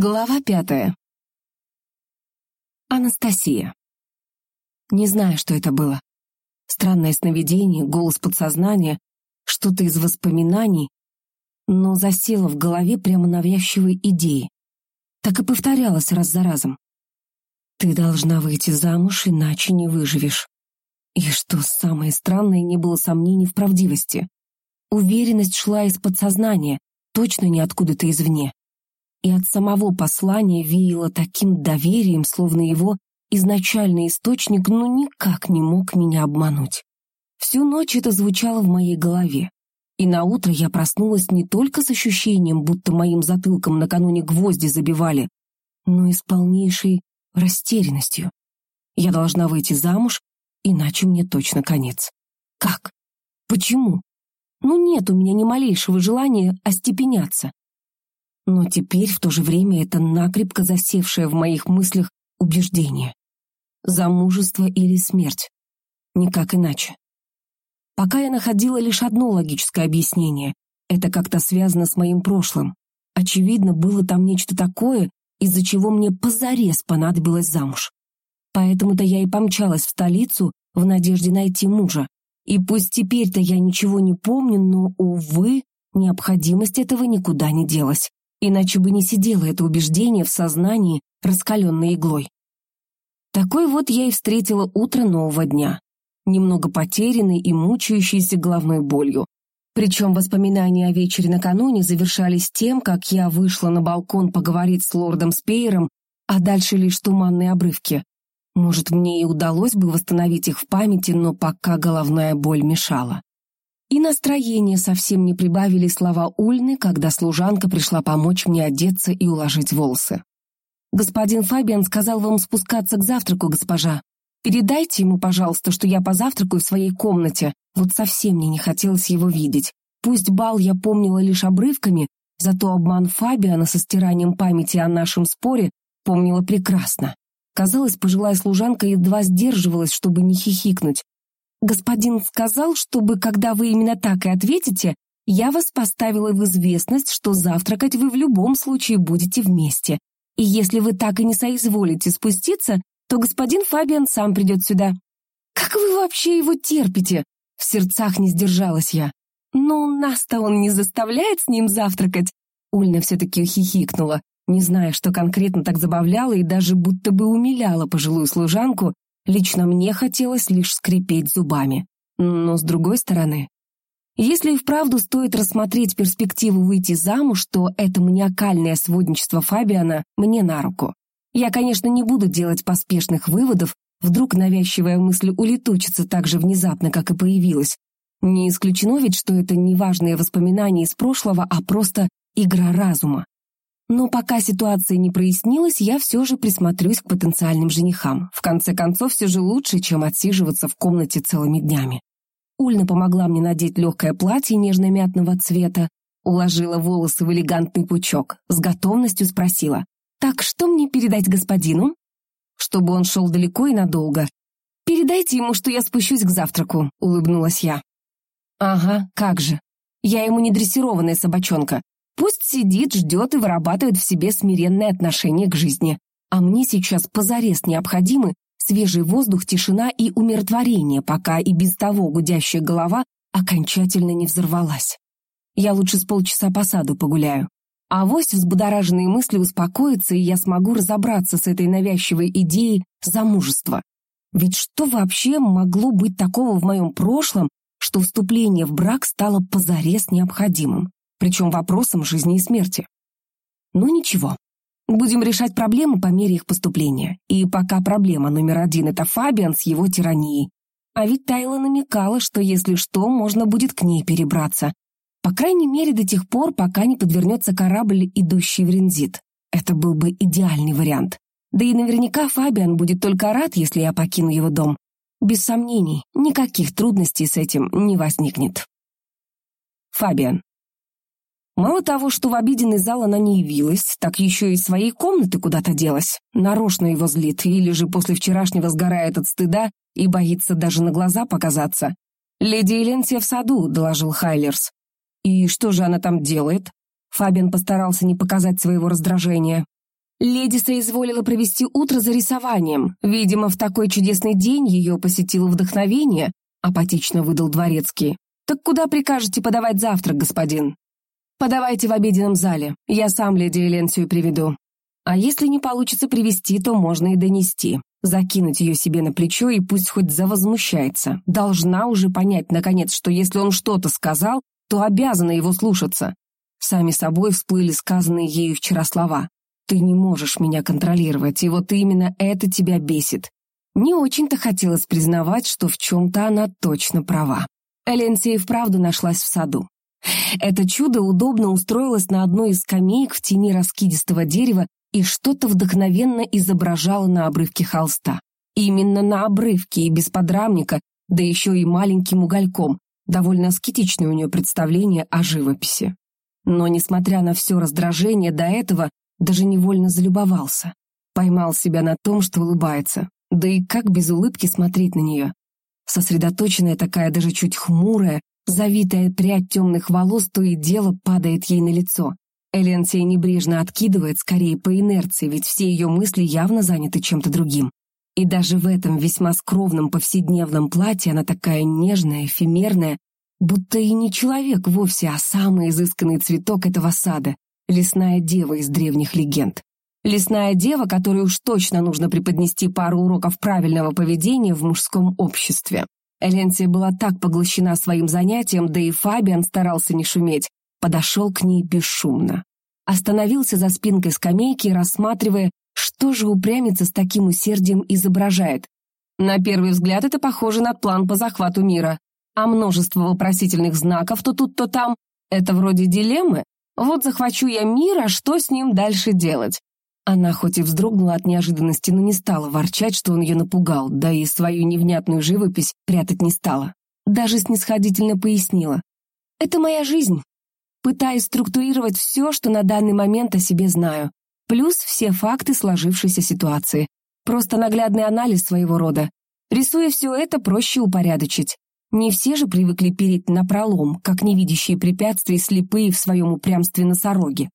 Глава пятая. Анастасия. Не знаю, что это было. Странное сновидение, голос подсознания, что-то из воспоминаний, но засело в голове прямо навязчивой идеи. Так и повторялось раз за разом. Ты должна выйти замуж, иначе не выживешь. И что самое странное, не было сомнений в правдивости. Уверенность шла из подсознания, точно не откуда-то извне и от самого послания веяло таким доверием, словно его изначальный источник ну никак не мог меня обмануть. Всю ночь это звучало в моей голове, и на утро я проснулась не только с ощущением, будто моим затылком накануне гвозди забивали, но и с полнейшей растерянностью. Я должна выйти замуж, иначе мне точно конец. Как? Почему? Ну нет у меня ни малейшего желания остепеняться. Но теперь, в то же время, это накрепко засевшее в моих мыслях убеждение. Замужество или смерть. Никак иначе. Пока я находила лишь одно логическое объяснение. Это как-то связано с моим прошлым. Очевидно, было там нечто такое, из-за чего мне позарез понадобилось замуж. Поэтому-то я и помчалась в столицу в надежде найти мужа. И пусть теперь-то я ничего не помню, но, увы, необходимость этого никуда не делась. Иначе бы не сидело это убеждение в сознании, раскаленной иглой. Такой вот я и встретила утро нового дня, немного потерянной и мучающейся головной болью. Причем воспоминания о вечере накануне завершались тем, как я вышла на балкон поговорить с лордом Спейером, а дальше лишь туманные обрывки. Может, мне и удалось бы восстановить их в памяти, но пока головная боль мешала. И настроение совсем не прибавили слова Ульны, когда служанка пришла помочь мне одеться и уложить волосы. «Господин Фабиан сказал вам спускаться к завтраку, госпожа. Передайте ему, пожалуйста, что я позавтракаю в своей комнате. Вот совсем мне не хотелось его видеть. Пусть бал я помнила лишь обрывками, зато обман Фабиана со стиранием памяти о нашем споре помнила прекрасно. Казалось, пожилая служанка едва сдерживалась, чтобы не хихикнуть, Господин сказал, чтобы, когда вы именно так и ответите, я вас поставила в известность, что завтракать вы в любом случае будете вместе. И если вы так и не соизволите спуститься, то господин Фабиан сам придет сюда. Как вы вообще его терпите? В сердцах не сдержалась я. Ну, нас-то он не заставляет с ним завтракать. Ульна все-таки хихикнула, не зная, что конкретно так забавляло и даже будто бы умиляла пожилую служанку, Лично мне хотелось лишь скрипеть зубами. Но с другой стороны, если и вправду стоит рассмотреть перспективу выйти замуж, то это маниакальное сводничество Фабиана мне на руку. Я, конечно, не буду делать поспешных выводов, вдруг навязчивая мысль улетучится так же внезапно, как и появилась. Не исключено ведь, что это не важные воспоминания из прошлого, а просто игра разума. Но пока ситуация не прояснилась, я все же присмотрюсь к потенциальным женихам. В конце концов, все же лучше, чем отсиживаться в комнате целыми днями. Ульна помогла мне надеть легкое платье нежно-мятного цвета, уложила волосы в элегантный пучок, с готовностью спросила. «Так что мне передать господину?» Чтобы он шел далеко и надолго. «Передайте ему, что я спущусь к завтраку», — улыбнулась я. «Ага, как же. Я ему не дрессированная собачонка. Пусть сидит, ждет и вырабатывает в себе смиренное отношение к жизни. А мне сейчас позарез необходимы свежий воздух, тишина и умиротворение, пока и без того гудящая голова окончательно не взорвалась. Я лучше с полчаса по саду погуляю. А вось взбудораженные мысли успокоятся, и я смогу разобраться с этой навязчивой идеей замужества. Ведь что вообще могло быть такого в моем прошлом, что вступление в брак стало позарез необходимым? Причем вопросом жизни и смерти. Но ничего, будем решать проблемы по мере их поступления. И пока проблема номер один — это Фабиан с его тиранией. А ведь Тайла намекала, что если что, можно будет к ней перебраться. По крайней мере, до тех пор, пока не подвернется корабль, идущий в Рензит. Это был бы идеальный вариант. Да и наверняка Фабиан будет только рад, если я покину его дом. Без сомнений, никаких трудностей с этим не возникнет. Фабиан. Мало того, что в обеденный зал она не явилась, так еще и из своей комнаты куда-то делась. Нарочно его злит, или же после вчерашнего сгорает от стыда и боится даже на глаза показаться. «Леди Эленсия в саду», — доложил Хайлерс. «И что же она там делает?» Фабиан постарался не показать своего раздражения. Леди соизволила провести утро за рисованием. Видимо, в такой чудесный день ее посетило вдохновение, апатично выдал дворецкий. Так куда прикажете подавать завтрак, господин? Подавайте в обеденном зале. Я сам леди Эленсию приведу. А если не получится привести, то можно и донести. Закинуть ее себе на плечо и пусть хоть завозмущается. Должна уже понять, наконец, что если он что-то сказал, то обязана его слушаться. Сами собой всплыли сказанные ею вчера слова. Ты не можешь меня контролировать, и вот именно это тебя бесит. Не очень-то хотелось признавать, что в чем-то она точно права. Эленсия и вправду нашлась в саду. Это чудо удобно устроилось на одной из скамеек в тени раскидистого дерева и что-то вдохновенно изображало на обрывке холста. Именно на обрывке и без подрамника, да еще и маленьким угольком, довольно аскетичное у нее представление о живописи. Но, несмотря на все раздражение до этого, даже невольно залюбовался. Поймал себя на том, что улыбается. Да и как без улыбки смотреть на нее? Сосредоточенная такая, даже чуть хмурая, завитая прядь темных волос то и дело падает ей на лицо. Эленсия небрежно откидывает, скорее по инерции, ведь все ее мысли явно заняты чем-то другим. И даже в этом весьма скромном повседневном платье она такая нежная, эфемерная, будто и не человек вовсе, а самый изысканный цветок этого сада, лесная дева из древних легенд. Лесная дева, которой уж точно нужно преподнести пару уроков правильного поведения в мужском обществе. Эленсия была так поглощена своим занятием, да и Фабиан старался не шуметь, подошел к ней бесшумно. Остановился за спинкой скамейки, рассматривая, что же упрямится с таким усердием изображает. На первый взгляд это похоже на план по захвату мира, а множество вопросительных знаков то тут, то там — это вроде дилеммы, вот захвачу я мир, а что с ним дальше делать? Она хоть и вздрогнула от неожиданности, но не стала ворчать, что он ее напугал, да и свою невнятную живопись прятать не стала. Даже снисходительно пояснила. «Это моя жизнь. Пытаюсь структурировать все, что на данный момент о себе знаю, плюс все факты сложившейся ситуации. Просто наглядный анализ своего рода. Рисуя все это, проще упорядочить. Не все же привыкли переть напролом, как невидящие препятствия слепые в своем упрямстве носороги.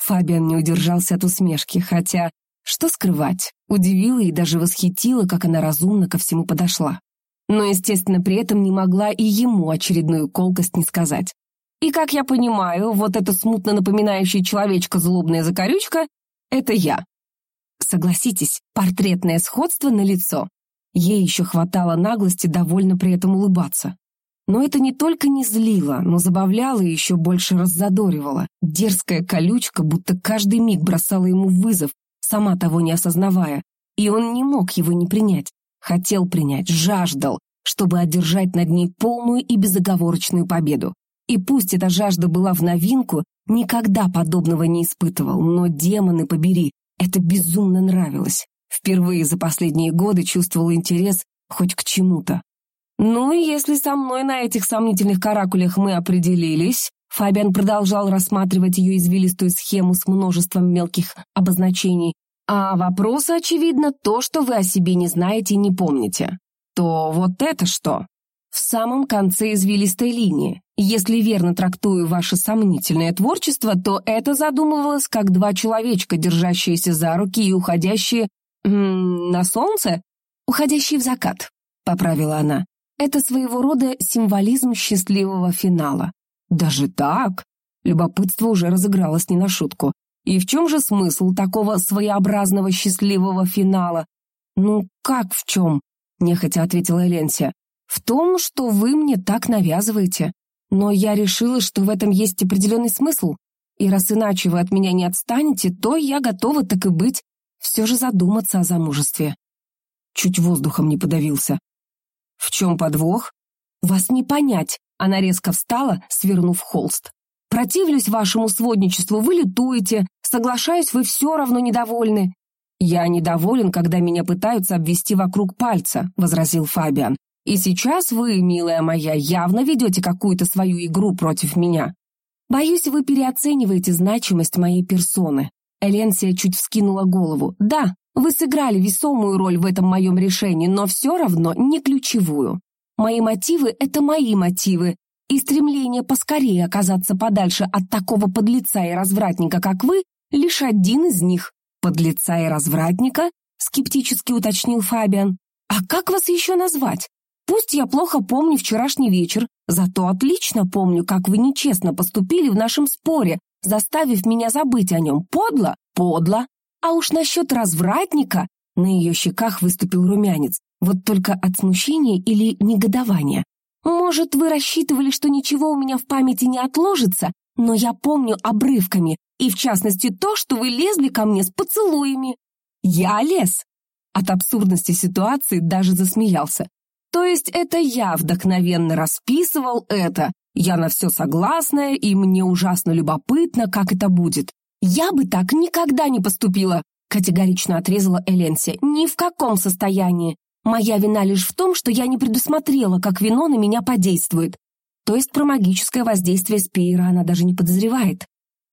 Фабиан не удержался от усмешки, хотя, что скрывать, удивило и даже восхитило, как она разумно ко всему подошла. Но, естественно, при этом не могла и ему очередную колкость не сказать. И, как я понимаю, вот эта смутно напоминающая человечка злобная закорючка — это я. Согласитесь, портретное сходство на лицо. Ей еще хватало наглости довольно при этом улыбаться. Но это не только не злило, но забавляло и еще больше раззадоривало. Дерзкая колючка будто каждый миг бросала ему вызов, сама того не осознавая. И он не мог его не принять. Хотел принять, жаждал, чтобы одержать над ней полную и безоговорочную победу. И пусть эта жажда была в новинку, никогда подобного не испытывал, но демоны побери, это безумно нравилось. Впервые за последние годы чувствовал интерес хоть к чему-то. Ну если со мной на этих сомнительных каракулях мы определились, Фабиан продолжал рассматривать ее извилистую схему с множеством мелких обозначений, а вопрос, очевидно, то, что вы о себе не знаете и не помните. То вот это что? В самом конце извилистой линии. Если верно трактую ваше сомнительное творчество, то это задумывалось как два человечка, держащиеся за руки и уходящие на солнце? Уходящий в закат, поправила она. Это своего рода символизм счастливого финала. Даже так? Любопытство уже разыгралось не на шутку. И в чем же смысл такого своеобразного счастливого финала? Ну, как в чем? Нехотя ответила Эленсия. В том, что вы мне так навязываете. Но я решила, что в этом есть определенный смысл. И раз иначе вы от меня не отстанете, то я готова так и быть все же задуматься о замужестве. Чуть воздухом не подавился. В чем подвох? Вас не понять. Она резко встала, свернув холст. Противлюсь вашему сводничеству, вы летуете, соглашаюсь, вы все равно недовольны. Я недоволен, когда меня пытаются обвести вокруг пальца, возразил Фабиан. И сейчас вы, милая моя, явно ведете какую-то свою игру против меня. Боюсь, вы переоцениваете значимость моей персоны. Эленсия чуть вскинула голову. «Да, вы сыграли весомую роль в этом моем решении, но все равно не ключевую. Мои мотивы — это мои мотивы, и стремление поскорее оказаться подальше от такого подлеца и развратника, как вы, лишь один из них. Подлеца и развратника?» — скептически уточнил Фабиан. «А как вас еще назвать? Пусть я плохо помню вчерашний вечер, зато отлично помню, как вы нечестно поступили в нашем споре, заставив меня забыть о нем. Подло? Подло. А уж насчет развратника...» На ее щеках выступил румянец. Вот только от смущения или негодования. «Может, вы рассчитывали, что ничего у меня в памяти не отложится, но я помню обрывками, и в частности то, что вы лезли ко мне с поцелуями». «Я лез?» От абсурдности ситуации даже засмеялся. «То есть это я вдохновенно расписывал это, я на все согласная, и мне ужасно любопытно, как это будет. Я бы так никогда не поступила», категорично отрезала Эленси. «Ни в каком состоянии. Моя вина лишь в том, что я не предусмотрела, как вино на меня подействует. То есть про магическое воздействие Спейра она даже не подозревает.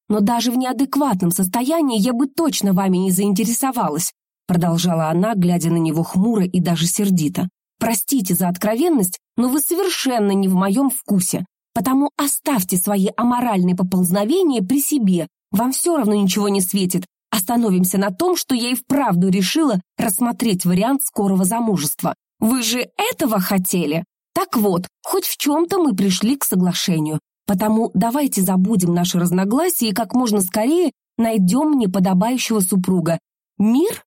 Но даже в неадекватном состоянии я бы точно вами не заинтересовалась, продолжала она, глядя на него хмуро и даже сердито. Простите за откровенность, но вы совершенно не в моем вкусе. Потому оставьте свои аморальные поползновения при себе. Вам все равно ничего не светит. Остановимся на том, что я и вправду решила рассмотреть вариант скорого замужества. Вы же этого хотели? Так вот, хоть в чем-то мы пришли к соглашению, потому давайте забудем наши разногласия и как можно скорее найдем мне подобающего супруга. Мир?»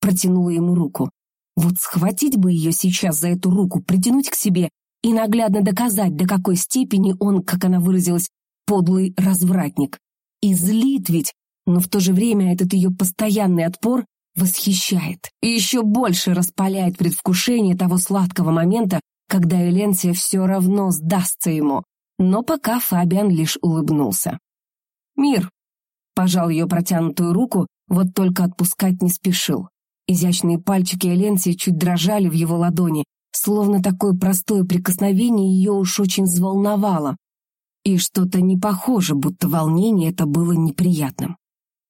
Протянула ему руку. Вот схватить бы ее сейчас за эту руку, притянуть к себе и наглядно доказать, до какой степени он, как она выразилась, подлый развратник. И злит ведь, но в то же время этот ее постоянный отпор восхищает и еще больше распаляет предвкушение того сладкого момента, когда Эленсия все равно сдастся ему. Но пока Фабиан лишь улыбнулся. «Мир!» — пожал ее протянутую руку, вот только отпускать не спешил. Изящные пальчики Эленсии чуть дрожали в его ладони, словно такое простое прикосновение ее уж очень взволновало. И что-то не похоже, будто волнение это было неприятным.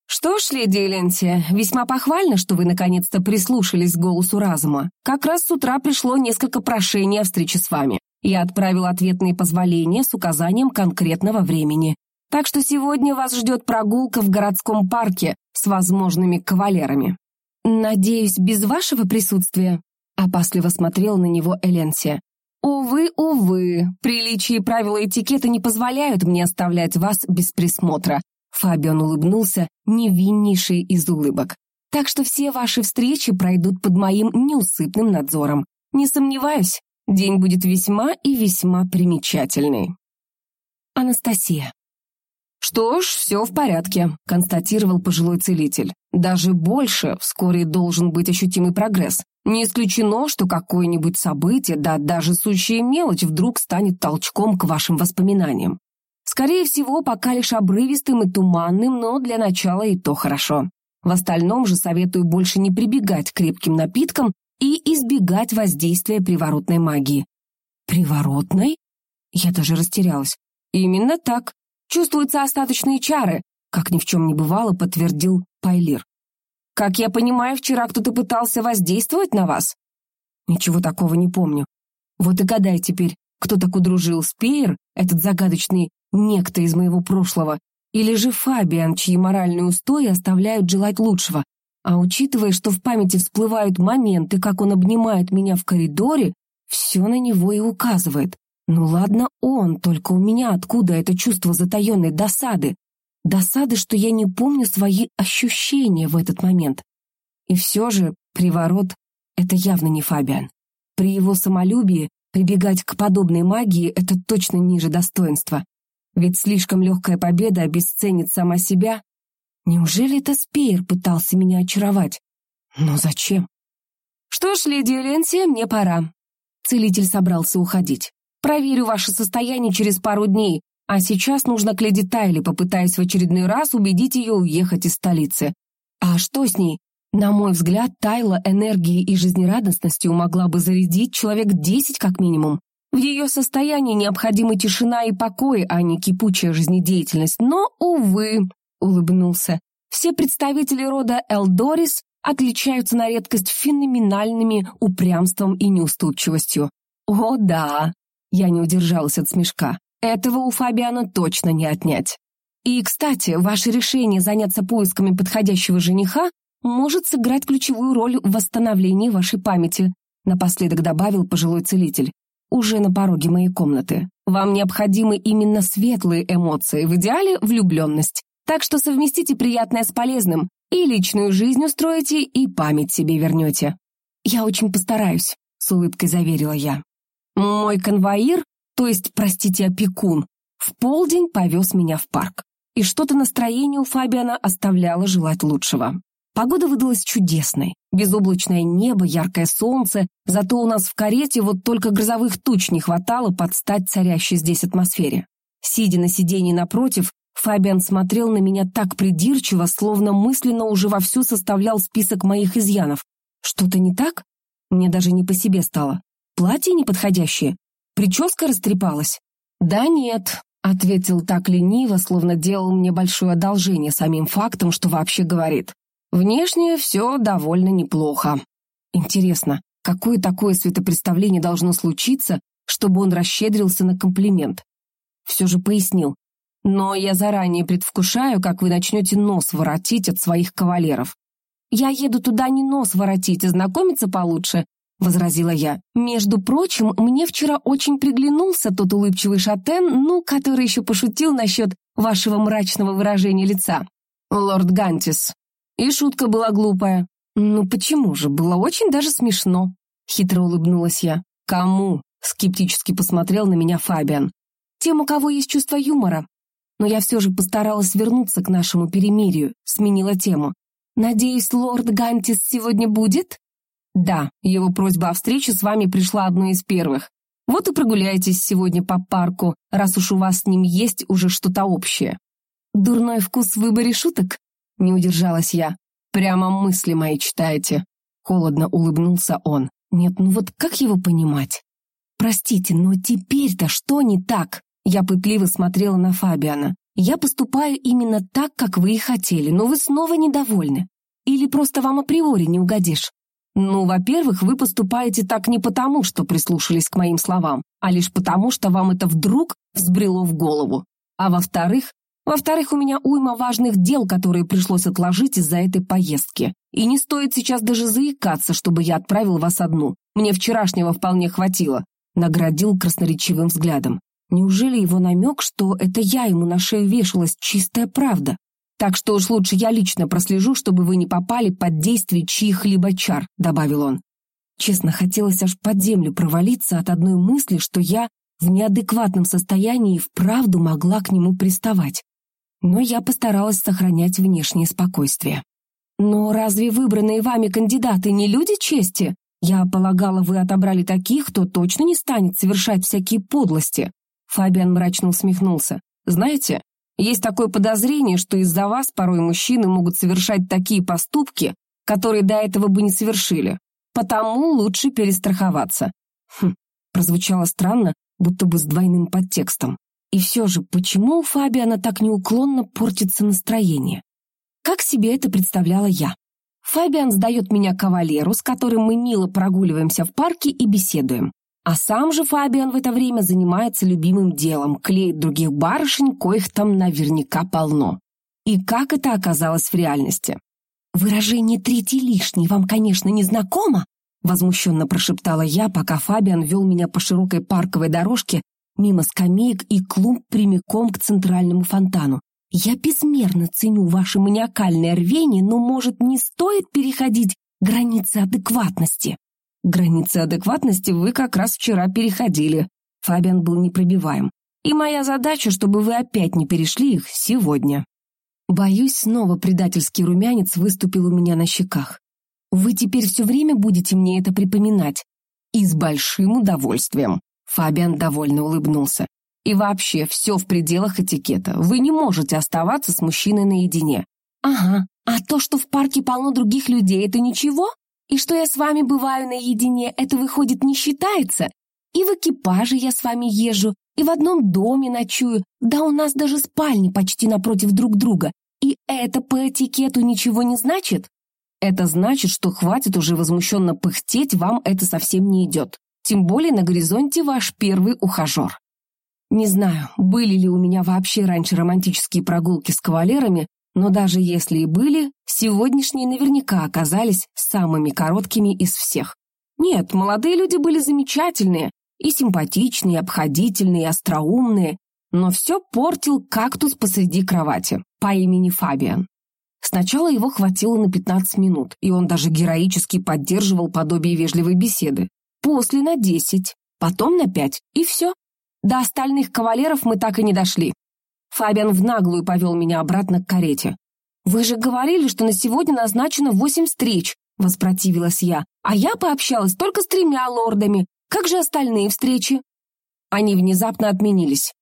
«Что ж, леди Эленсия, весьма похвально, что вы наконец-то прислушались к голосу разума. Как раз с утра пришло несколько прошений о встрече с вами. Я отправил ответные позволения с указанием конкретного времени. Так что сегодня вас ждет прогулка в городском парке с возможными кавалерами». «Надеюсь, без вашего присутствия?» Опасливо смотрел на него Эленсия. «Увы, увы, приличия и правила этикета не позволяют мне оставлять вас без присмотра. Фабиан улыбнулся, невиннейший из улыбок. «Так что все ваши встречи пройдут под моим неусыпным надзором. Не сомневаюсь, день будет весьма и весьма примечательный». Анастасия. «Что ж, все в порядке», — констатировал пожилой целитель. «Даже больше, вскоре должен быть ощутимый прогресс. Не исключено, что какое-нибудь событие, да даже сущая мелочь, вдруг станет толчком к вашим воспоминаниям. Скорее всего, пока лишь обрывистым и туманным, но для начала и то хорошо. В остальном же советую больше не прибегать к крепким напиткам и избегать воздействия приворотной магии. Приворотной? Я даже растерялась. Именно так. Чувствуются остаточные чары, как ни в чем не бывало, подтвердил Пайлир. Как я понимаю, вчера кто-то пытался воздействовать на вас? Ничего такого не помню. Вот и гадай теперь, кто так удружил с Пейер, этот загадочный некто из моего прошлого, или же Фабиан, чьи моральные устои оставляют желать лучшего. А учитывая, что в памяти всплывают моменты, как он обнимает меня в коридоре, все на него и указывает. Ну ладно он, только у меня откуда это чувство затаенной досады? Досады, что я не помню свои ощущения в этот момент. И все же приворот — это явно не Фабиан. При его самолюбии прибегать к подобной магии — это точно ниже достоинства. Ведь слишком легкая победа обесценит сама себя. Неужели это Спейер пытался меня очаровать? Но зачем? Что ж, леди Эленсия, мне пора. Целитель собрался уходить. Проверю ваше состояние через пару дней, а сейчас нужно к леди Тайли, попытаясь в очередной раз убедить ее уехать из столицы. А что с ней? На мой взгляд, Тайла энергией и жизнерадостностью могла бы зарядить человек десять как минимум. В ее состоянии необходима тишина и покой, а не кипучая жизнедеятельность. Но, увы, улыбнулся, все представители рода Элдорис отличаются на редкость феноменальными упрямством и неуступчивостью. О, да, я не удержалась от смешка. Этого у Фабиана точно не отнять. И, кстати, ваше решение заняться поисками подходящего жениха может сыграть ключевую роль в восстановлении вашей памяти, напоследок добавил пожилой целитель, уже на пороге моей комнаты. Вам необходимы именно светлые эмоции, в идеале влюбленность. Так что совместите приятное с полезным, и личную жизнь устроите, и память себе вернете. Я очень постараюсь, с улыбкой заверила я. Мой конвоир, то есть, простите, опекун, в полдень повез меня в парк. И что-то настроение у Фабиана оставляло желать лучшего. Погода выдалась чудесной. Безоблачное небо, яркое солнце. Зато у нас в карете вот только грозовых туч не хватало под стать царящей здесь атмосфере. Сидя на сиденье напротив, Фабиан смотрел на меня так придирчиво, словно мысленно уже вовсю составлял список моих изъянов. Что-то не так? Мне даже не по себе стало. Платье неподходящее? Прическа растрепалась? Да нет, ответил так лениво, словно делал мне большое одолжение самим фактом, что вообще говорит. Внешне все довольно неплохо. Интересно, какое такое светопредставление должно случиться, чтобы он расщедрился на комплимент? Все же пояснил. Но я заранее предвкушаю, как вы начнете нос воротить от своих кавалеров. «Я еду туда не нос воротить, а знакомиться получше», — возразила я. «Между прочим, мне вчера очень приглянулся тот улыбчивый шатен, ну, который еще пошутил насчет вашего мрачного выражения лица. Лорд Гантис, и шутка была глупая. Ну почему же, было очень даже смешно. Хитро улыбнулась я. Кому? Скептически посмотрел на меня Фабиан. Тем, у кого есть чувство юмора. Но я все же постаралась вернуться к нашему перемирию, сменила тему. «Надеюсь, лорд Гантис сегодня будет?» «Да, его просьба о встрече с вами пришла одной из первых. Вот и прогуляйтесь сегодня по парку, раз уж у вас с ним есть уже что-то общее». «Дурной вкус в выборе шуток?» Не удержалась я. Прямо мысли мои читаете. Холодно улыбнулся он. Нет, ну вот как его понимать? Простите, но теперь-то что не так? Я пытливо смотрела на Фабиана. Я поступаю именно так, как вы и хотели, но вы снова недовольны. Или просто вам априори не угодишь? Ну, во-первых, вы поступаете так не потому, что прислушались к моим словам, а лишь потому, что вам это вдруг взбрело в голову. А во-вторых, во-вторых, у меня уйма важных дел, которые пришлось отложить из-за этой поездки. И не стоит сейчас даже заикаться, чтобы я отправил вас одну. Мне вчерашнего вполне хватило. Наградил красноречивым взглядом. Неужели его намек, что это я ему на шею вешалась, чистая правда? Так что уж лучше я лично прослежу, чтобы вы не попали под действие чьих-либо чар, добавил он. Честно, хотелось аж под землю провалиться от одной мысли, что я в неадекватном состоянии и вправду могла к нему приставать но я постаралась сохранять внешнее спокойствие. «Но разве выбранные вами кандидаты не люди чести? Я полагала, вы отобрали таких, кто точно не станет совершать всякие подлости». Фабиан мрачно усмехнулся. «Знаете, есть такое подозрение, что из-за вас порой мужчины могут совершать такие поступки, которые до этого бы не совершили. Потому лучше перестраховаться». Хм, прозвучало странно, будто бы с двойным подтекстом. И все же, почему у Фабиана так неуклонно портится настроение? Как себе это представляла я? Фабиан сдает меня кавалеру, с которым мы мило прогуливаемся в парке и беседуем. А сам же Фабиан в это время занимается любимым делом, клеит других барышень, коих там наверняка полно. И как это оказалось в реальности? «Выражение «третий лишний» вам, конечно, не знакомо?» Возмущенно прошептала я, пока Фабиан вел меня по широкой парковой дорожке мимо скамеек и клумб прямиком к центральному фонтану. Я безмерно ценю ваше маниакальное рвение, но, может, не стоит переходить границы адекватности? Границы адекватности вы как раз вчера переходили. Фабиан был непробиваем. И моя задача, чтобы вы опять не перешли их сегодня. Боюсь, снова предательский румянец выступил у меня на щеках. Вы теперь все время будете мне это припоминать. И с большим удовольствием. Фабиан довольно улыбнулся. «И вообще, все в пределах этикета. Вы не можете оставаться с мужчиной наедине». «Ага, а то, что в парке полно других людей, это ничего? И что я с вами бываю наедине, это, выходит, не считается? И в экипаже я с вами езжу, и в одном доме ночую, да у нас даже спальни почти напротив друг друга. И это по этикету ничего не значит?» «Это значит, что хватит уже возмущенно пыхтеть, вам это совсем не идет. Тем более на горизонте ваш первый ухажер. Не знаю, были ли у меня вообще раньше романтические прогулки с кавалерами, но даже если и были, сегодняшние наверняка оказались самыми короткими из всех. Нет, молодые люди были замечательные, и симпатичные, и обходительные, и остроумные, но все портил кактус посреди кровати по имени Фабиан. Сначала его хватило на 15 минут, и он даже героически поддерживал подобие вежливой беседы. После на 10, потом на 5, и все. До остальных кавалеров мы так и не дошли. Фабиан в наглую повел меня обратно к карете. «Вы же говорили, что на сегодня назначено восемь встреч», — воспротивилась я. «А я пообщалась только с тремя лордами. Как же остальные встречи?» Они внезапно отменились.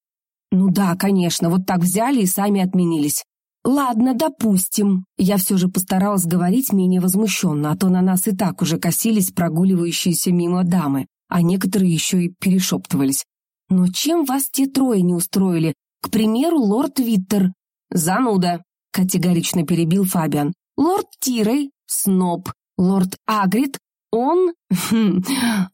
«Ну да, конечно, вот так взяли и сами отменились. «Ладно, допустим». Я все же постаралась говорить менее возмущенно, а то на нас и так уже косились прогуливающиеся мимо дамы, а некоторые еще и перешептывались. «Но чем вас те трое не устроили? К примеру, лорд Виттер». «Зануда», — категорично перебил Фабиан. «Лорд Тирей, сноб. Лорд Агрид, он...» хм,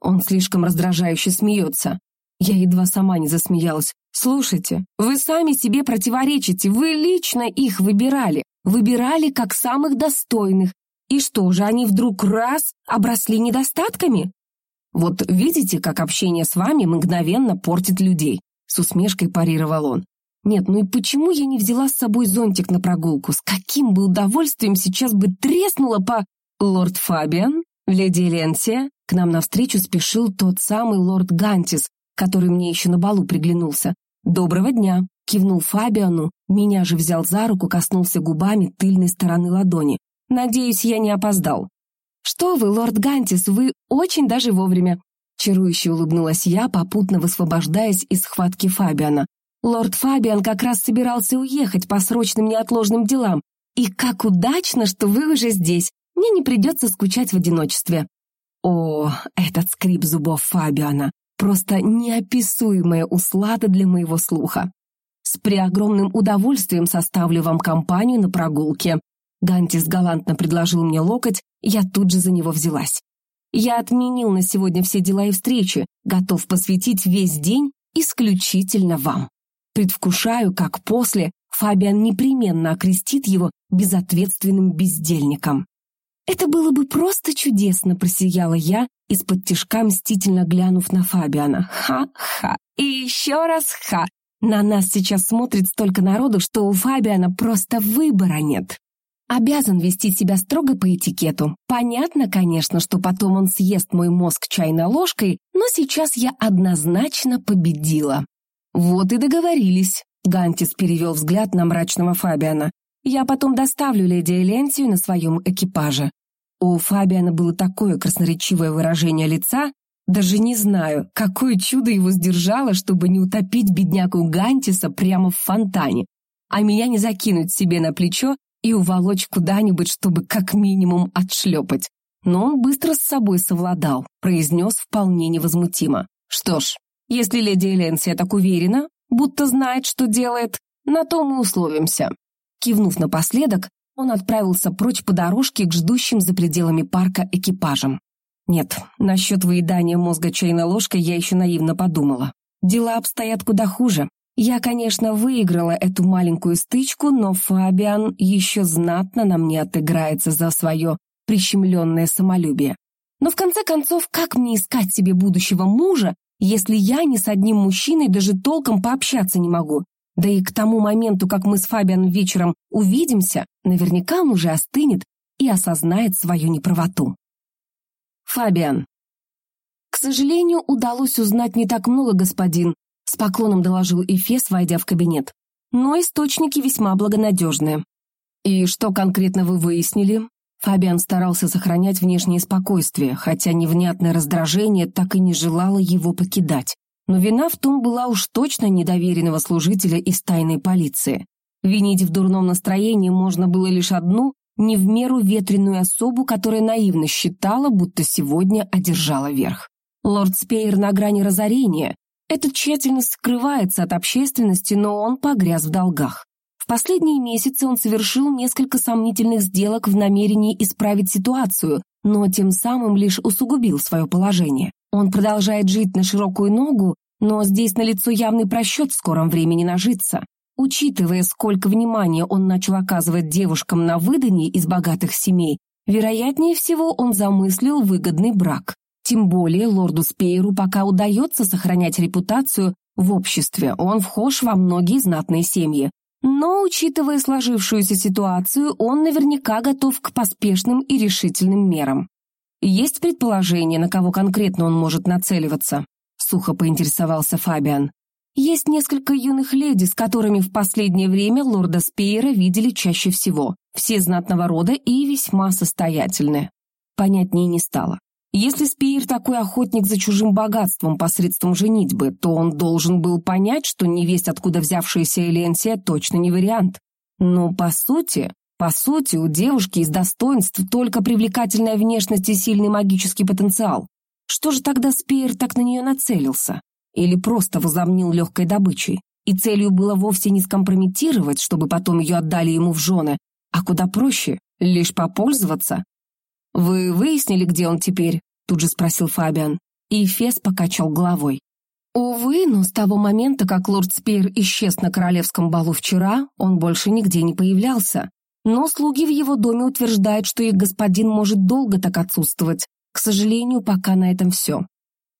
Он слишком раздражающе смеется. Я едва сама не засмеялась. «Слушайте, вы сами себе противоречите, вы лично их выбирали, выбирали как самых достойных. И что же, они вдруг раз обросли недостатками?» «Вот видите, как общение с вами мгновенно портит людей», с усмешкой парировал он. «Нет, ну и почему я не взяла с собой зонтик на прогулку? С каким бы удовольствием сейчас бы треснула по...» «Лорд Фабиан? Леди Ленсия?» К нам навстречу спешил тот самый лорд Гантис, который мне еще на балу приглянулся. «Доброго дня!» — кивнул Фабиану, меня же взял за руку, коснулся губами тыльной стороны ладони. «Надеюсь, я не опоздал». «Что вы, лорд Гантис, вы очень даже вовремя!» Чарующе улыбнулась я, попутно высвобождаясь из схватки Фабиана. «Лорд Фабиан как раз собирался уехать по срочным неотложным делам. И как удачно, что вы уже здесь. Мне не придется скучать в одиночестве». О, этот скрип зубов Фабиана! Просто неописуемая услада для моего слуха. С преогромным удовольствием составлю вам компанию на прогулке. Гантис галантно предложил мне локоть, я тут же за него взялась. Я отменил на сегодня все дела и встречи, готов посвятить весь день исключительно вам. Предвкушаю, как после Фабиан непременно окрестит его безответственным бездельником. «Это было бы просто чудесно», — просияла я, из-под тишка мстительно глянув на Фабиана. «Ха-ха! И еще раз ха! На нас сейчас смотрит столько народу, что у Фабиана просто выбора нет. Обязан вести себя строго по этикету. Понятно, конечно, что потом он съест мой мозг чайной ложкой, но сейчас я однозначно победила». «Вот и договорились», — Гантис перевел взгляд на мрачного Фабиана. Я потом доставлю леди Элентию на своем экипаже. У Фабиана было такое красноречивое выражение лица, даже не знаю, какое чудо его сдержало, чтобы не утопить беднягу Гантиса прямо в фонтане, а меня не закинуть себе на плечо и уволочь куда-нибудь, чтобы как минимум отшлепать. Но он быстро с собой совладал, произнес вполне невозмутимо. Что ж, если леди Эленсия так уверена, будто знает, что делает, на то мы условимся. Кивнув напоследок, он отправился прочь по дорожке к ждущим за пределами парка экипажам. Нет, насчет выедания мозга чайной ложкой я еще наивно подумала. Дела обстоят куда хуже. Я, конечно, выиграла эту маленькую стычку, но Фабиан еще знатно на мне отыграется за свое прищемленное самолюбие. Но в конце концов, как мне искать себе будущего мужа, если я ни с одним мужчиной даже толком пообщаться не могу? Да и к тому моменту, как мы с Фабиан вечером увидимся, наверняка он уже остынет и осознает свою неправоту. Фабиан. К сожалению, удалось узнать не так много, господин, с поклоном доложил Эфес, войдя в кабинет. Но источники весьма благонадежные. И что конкретно вы выяснили? Фабиан старался сохранять внешнее спокойствие, хотя невнятное раздражение так и не желало его покидать. Но вина в том была уж точно недоверенного служителя из тайной полиции. Винить в дурном настроении можно было лишь одну, не в меру ветреную особу, которая наивно считала, будто сегодня одержала верх. Лорд Спейер на грани разорения. Это тщательно скрывается от общественности, но он погряз в долгах. В последние месяцы он совершил несколько сомнительных сделок в намерении исправить ситуацию, но тем самым лишь усугубил свое положение. Он продолжает жить на широкую ногу, Но здесь налицо явный просчет в скором времени нажиться. Учитывая, сколько внимания он начал оказывать девушкам на выдании из богатых семей, вероятнее всего он замыслил выгодный брак. Тем более лорду Спейру пока удается сохранять репутацию в обществе, он вхож во многие знатные семьи. Но, учитывая сложившуюся ситуацию, он наверняка готов к поспешным и решительным мерам. Есть предположение, на кого конкретно он может нацеливаться? Сухо поинтересовался Фабиан. Есть несколько юных леди, с которыми в последнее время лорда Спейера видели чаще всего. Все знатного рода и весьма состоятельные. Понятнее не стало. Если Спиер такой охотник за чужим богатством посредством женитьбы, то он должен был понять, что невесть, откуда взявшаяся Эленсия, точно не вариант. Но по сути, по сути, у девушки из достоинств только привлекательная внешность и сильный магический потенциал. Что же тогда Спиер так на нее нацелился? Или просто возомнил легкой добычей? И целью было вовсе не скомпрометировать, чтобы потом ее отдали ему в жены, а куда проще, лишь попользоваться, «Вы выяснили, где он теперь?» — тут же спросил Фабиан. И Фес покачал головой. Увы, но с того момента, как лорд Спейр исчез на королевском балу вчера, он больше нигде не появлялся. Но слуги в его доме утверждают, что их господин может долго так отсутствовать. К сожалению, пока на этом все.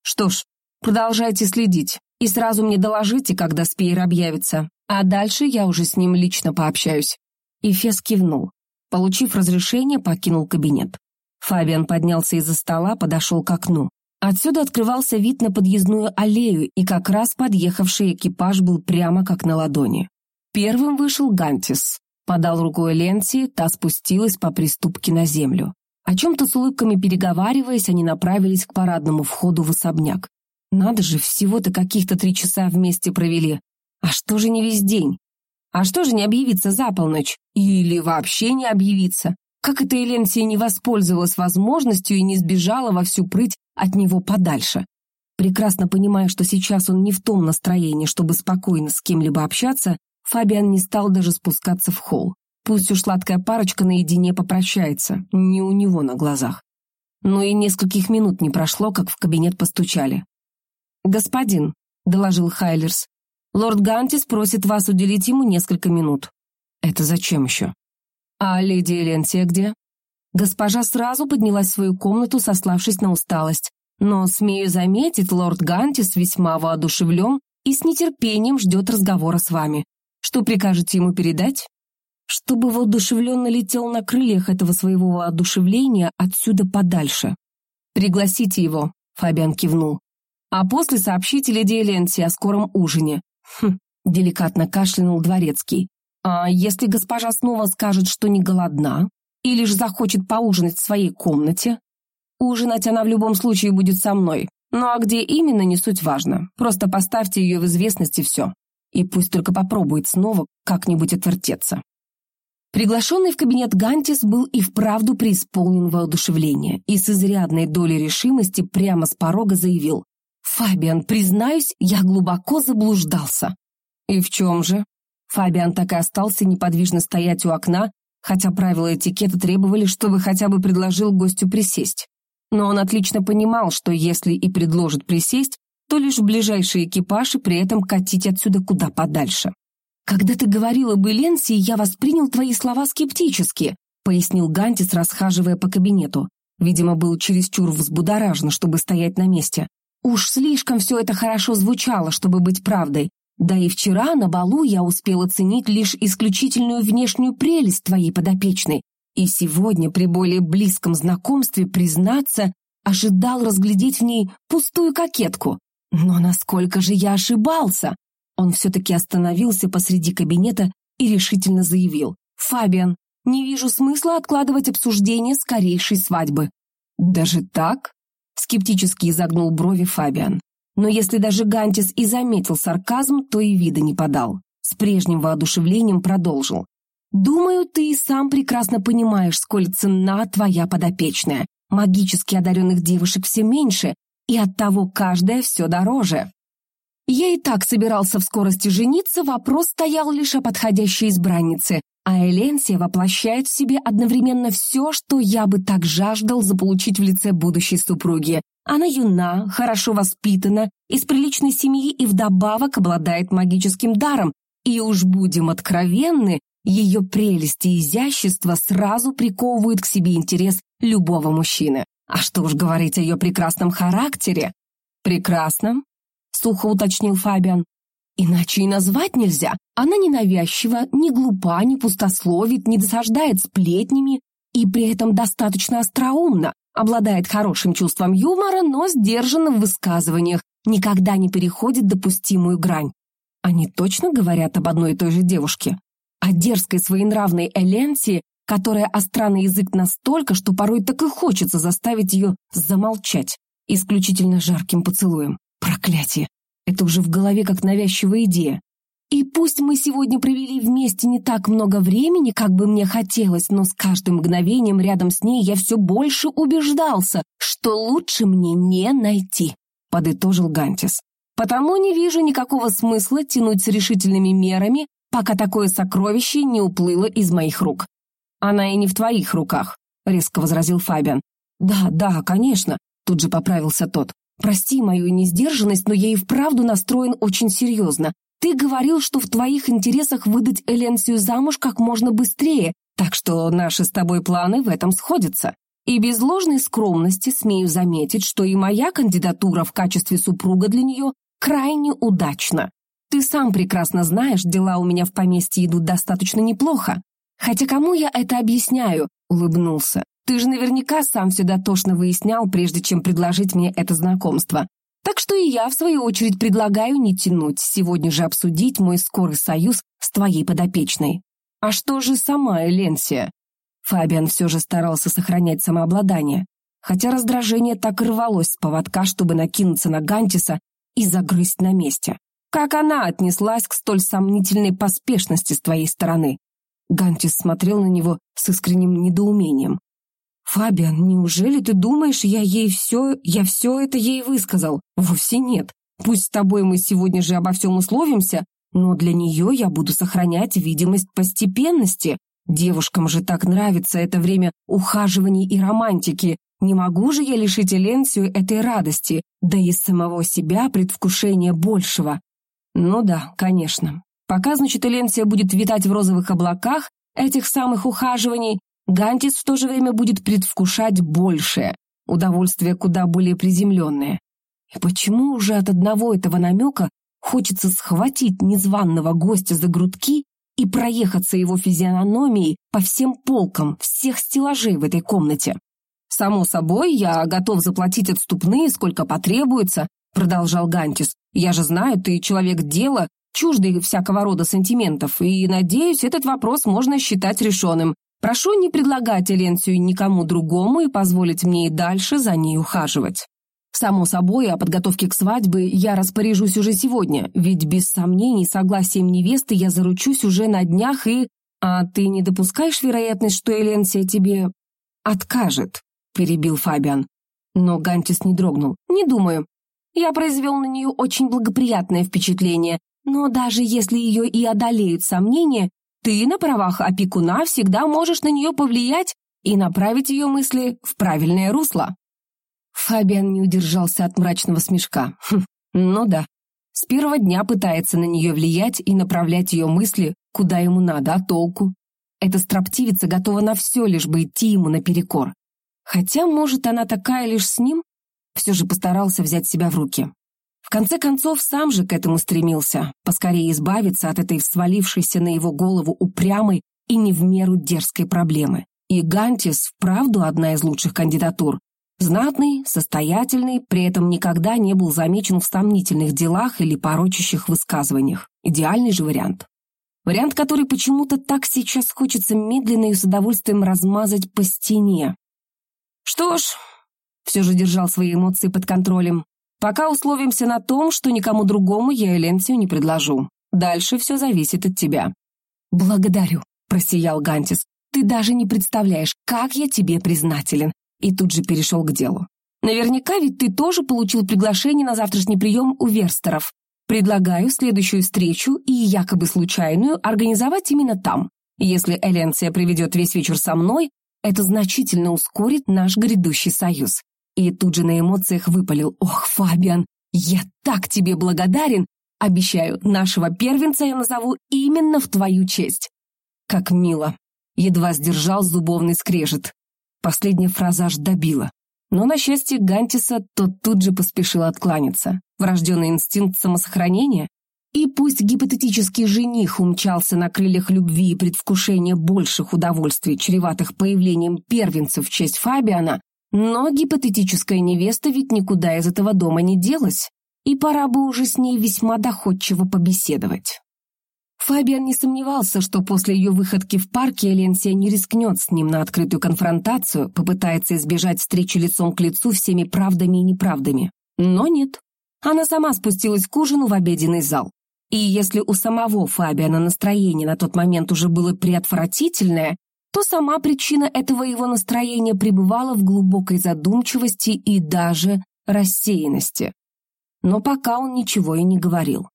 Что ж, продолжайте следить и сразу мне доложите, когда Спейр объявится, а дальше я уже с ним лично пообщаюсь. И Фес кивнул. Получив разрешение, покинул кабинет. Фабиан поднялся из-за стола, подошел к окну. Отсюда открывался вид на подъездную аллею, и как раз подъехавший экипаж был прямо как на ладони. Первым вышел Гантис. Подал рукой Ленси, та спустилась по приступке на землю. О чем-то с улыбками переговариваясь, они направились к парадному входу в особняк. Надо же, всего-то каких-то три часа вместе провели. А что же не весь день? А что же не объявиться за полночь? Или вообще не объявиться? Как эта Эленсия не воспользовалась возможностью и не сбежала во всю прыть от него подальше? Прекрасно понимая, что сейчас он не в том настроении, чтобы спокойно с кем-либо общаться, Фабиан не стал даже спускаться в холл. Пусть уж сладкая парочка наедине попрощается, не у него на глазах. Но и нескольких минут не прошло, как в кабинет постучали. «Господин», — доложил Хайлерс, — «лорд Гантис просит вас уделить ему несколько минут». «Это зачем еще?» «А леди Эленсия где?» Госпожа сразу поднялась в свою комнату, сославшись на усталость. Но, смею заметить, лорд Гантис весьма воодушевлен и с нетерпением ждет разговора с вами. Что прикажете ему передать? Чтобы воодушевленно летел на крыльях этого своего воодушевления отсюда подальше. «Пригласите его», — Фабиан кивнул. «А после сообщите леди Эленси о скором ужине». «Хм», — деликатно кашлянул дворецкий. А если госпожа снова скажет, что не голодна, или же захочет поужинать в своей комнате? Ужинать она в любом случае будет со мной. Ну а где именно, не суть важно. Просто поставьте ее в известность и все. И пусть только попробует снова как-нибудь отвертеться. Приглашенный в кабинет Гантис был и вправду преисполнен воодушевления и с изрядной долей решимости прямо с порога заявил «Фабиан, признаюсь, я глубоко заблуждался». «И в чем же?» Фабиан так и остался неподвижно стоять у окна, хотя правила этикета требовали, чтобы хотя бы предложил гостю присесть. Но он отлично понимал, что если и предложит присесть, то лишь в ближайший экипаж при этом катить отсюда куда подальше. «Когда ты говорила об Эленсии, я воспринял твои слова скептически», пояснил Гантис, расхаживая по кабинету. Видимо, был чересчур взбудоражен, чтобы стоять на месте. Уж слишком все это хорошо звучало, чтобы быть правдой. Да и вчера на балу я успела ценить лишь исключительную внешнюю прелесть твоей подопечной, и сегодня при более близком знакомстве, признаться, ожидал разглядеть в ней пустую кокетку. Но насколько же я ошибался? Он все-таки остановился посреди кабинета и решительно заявил. «Фабиан, не вижу смысла откладывать обсуждение скорейшей свадьбы». «Даже так?» — скептически изогнул брови Фабиан. Но если даже Гантис и заметил сарказм, то и вида не подал. С прежним воодушевлением продолжил. «Думаю, ты и сам прекрасно понимаешь, сколь ценна твоя подопечная. Магически одаренных девушек все меньше, и оттого каждая все дороже. Я и так собирался в скорости жениться, вопрос стоял лишь о подходящей избраннице, а Эленсия воплощает в себе одновременно все, что я бы так жаждал заполучить в лице будущей супруги. Она юна, хорошо воспитана, из приличной семьи и вдобавок обладает магическим даром. И уж будем откровенны, ее прелести и изящество сразу приковывают к себе интерес любого мужчины. А что уж говорить о ее прекрасном характере. Прекрасном? Сухо уточнил Фабиан. Иначе и назвать нельзя. Она не навязчива, не глупа, не пустословит, не досаждает сплетнями и при этом достаточно остроумна, обладает хорошим чувством юмора, но сдержана в высказываниях, никогда не переходит допустимую грань. Они точно говорят об одной и той же девушке? О дерзкой своенравной Эленсии, которая остра язык настолько, что порой так и хочется заставить ее замолчать, исключительно жарким поцелуем. Проклятие! Это уже в голове как навязчивая идея. И пусть мы сегодня провели вместе не так много времени, как бы мне хотелось, но с каждым мгновением рядом с ней я все больше убеждался, что лучше мне не найти, подытожил Гантис. Потому не вижу никакого смысла тянуть с решительными мерами, пока такое сокровище не уплыло из моих рук. Она и не в твоих руках, резко возразил Фабиан. Да, да, конечно, тут же поправился тот. Прости мою несдержанность, но я и вправду настроен очень серьезно. Ты говорил, что в твоих интересах выдать Эленсию замуж как можно быстрее, так что наши с тобой планы в этом сходятся. И без ложной скромности смею заметить, что и моя кандидатура в качестве супруга для нее крайне удачна. Ты сам прекрасно знаешь, дела у меня в поместье идут достаточно неплохо. Хотя кому я это объясняю? Улыбнулся. Ты же наверняка сам все дотошно выяснял, прежде чем предложить мне это знакомство. Так что и я, в свою очередь, предлагаю не тянуть, сегодня же обсудить мой скорый союз с твоей подопечной. А что же сама Эленсия? Фабиан все же старался сохранять самообладание, хотя раздражение так рвалось с поводка, чтобы накинуться на Гантиса и загрызть на месте. Как она отнеслась к столь сомнительной поспешности с твоей стороны? Гантис смотрел на него с искренним недоумением. «Фабиан, неужели ты думаешь, я ей все, я все это ей высказал? Вовсе нет. Пусть с тобой мы сегодня же обо всем условимся, но для нее я буду сохранять видимость постепенности. Девушкам же так нравится это время ухаживаний и романтики. Не могу же я лишить Эленсию этой радости, да и самого себя предвкушения большего. Ну да, конечно. Пока, значит, Эленсия будет витать в розовых облаках этих самых ухаживаний, Гантис в то же время будет предвкушать большее, удовольствие куда более приземленное. И почему уже от одного этого намека хочется схватить незваного гостя за грудки и проехаться его физиономией по всем полкам всех стеллажей в этой комнате? «Само собой, я готов заплатить отступные, сколько потребуется», продолжал Гантис. «Я же знаю, ты человек дела, чуждый всякого рода сантиментов, и, надеюсь, этот вопрос можно считать решенным. Прошу не предлагать Эленсию никому другому и позволить мне и дальше за ней ухаживать. Само собой, о подготовке к свадьбе я распоряжусь уже сегодня, ведь без сомнений согласием невесты я заручусь уже на днях и... А ты не допускаешь вероятность, что Эленсия тебе откажет?» – перебил Фабиан. Но Гантис не дрогнул. «Не думаю. Я произвел на нее очень благоприятное впечатление, но даже если ее и одолеют сомнения, ты на правах опекуна всегда можешь на нее повлиять и направить ее мысли в правильное русло. Фабиан не удержался от мрачного смешка. Хм, ну да, с первого дня пытается на нее влиять и направлять ее мысли, куда ему надо, а толку? Эта строптивица готова на все, лишь бы идти ему наперекор. Хотя, может, она такая лишь с ним? Все же постарался взять себя в руки. В конце концов, сам же к этому стремился, поскорее избавиться от этой свалившейся на его голову упрямой и не в меру дерзкой проблемы. И Гантис вправду одна из лучших кандидатур. Знатный, состоятельный, при этом никогда не был замечен в сомнительных делах или порочащих высказываниях. Идеальный же вариант. Вариант, который почему-то так сейчас хочется медленно и с удовольствием размазать по стене. Что ж, все же держал свои эмоции под контролем. Пока условимся на том, что никому другому я Эленсию не предложу. Дальше все зависит от тебя». «Благодарю», — просиял Гантис. «Ты даже не представляешь, как я тебе признателен». И тут же перешел к делу. «Наверняка ведь ты тоже получил приглашение на завтрашний прием у Верстеров. Предлагаю следующую встречу и якобы случайную организовать именно там. Если Эленция проведет весь вечер со мной, это значительно ускорит наш грядущий союз. И тут же на эмоциях выпалил «Ох, Фабиан, я так тебе благодарен! Обещаю, нашего первенца я назову именно в твою честь!» Как мило! Едва сдержал зубовный скрежет. Последняя фраза аж добила. Но на счастье Гантиса тот тут же поспешил откланяться. Врожденный инстинкт самосохранения? И пусть гипотетический жених умчался на крыльях любви и предвкушения больших удовольствий, чреватых появлением первенца в честь Фабиана, но гипотетическая невеста ведь никуда из этого дома не делась, и пора бы уже с ней весьма доходчиво побеседовать. Фабиан не сомневался, что после ее выходки в парке Эленсия не рискнет с ним на открытую конфронтацию, попытается избежать встречи лицом к лицу всеми правдами и неправдами. Но нет. Она сама спустилась к ужину в обеденный зал. И если у самого Фабиана настроение на тот момент уже было приотвратительное, то сама причина этого его настроения пребывала в глубокой задумчивости и даже рассеянности. Но пока он ничего и не говорил.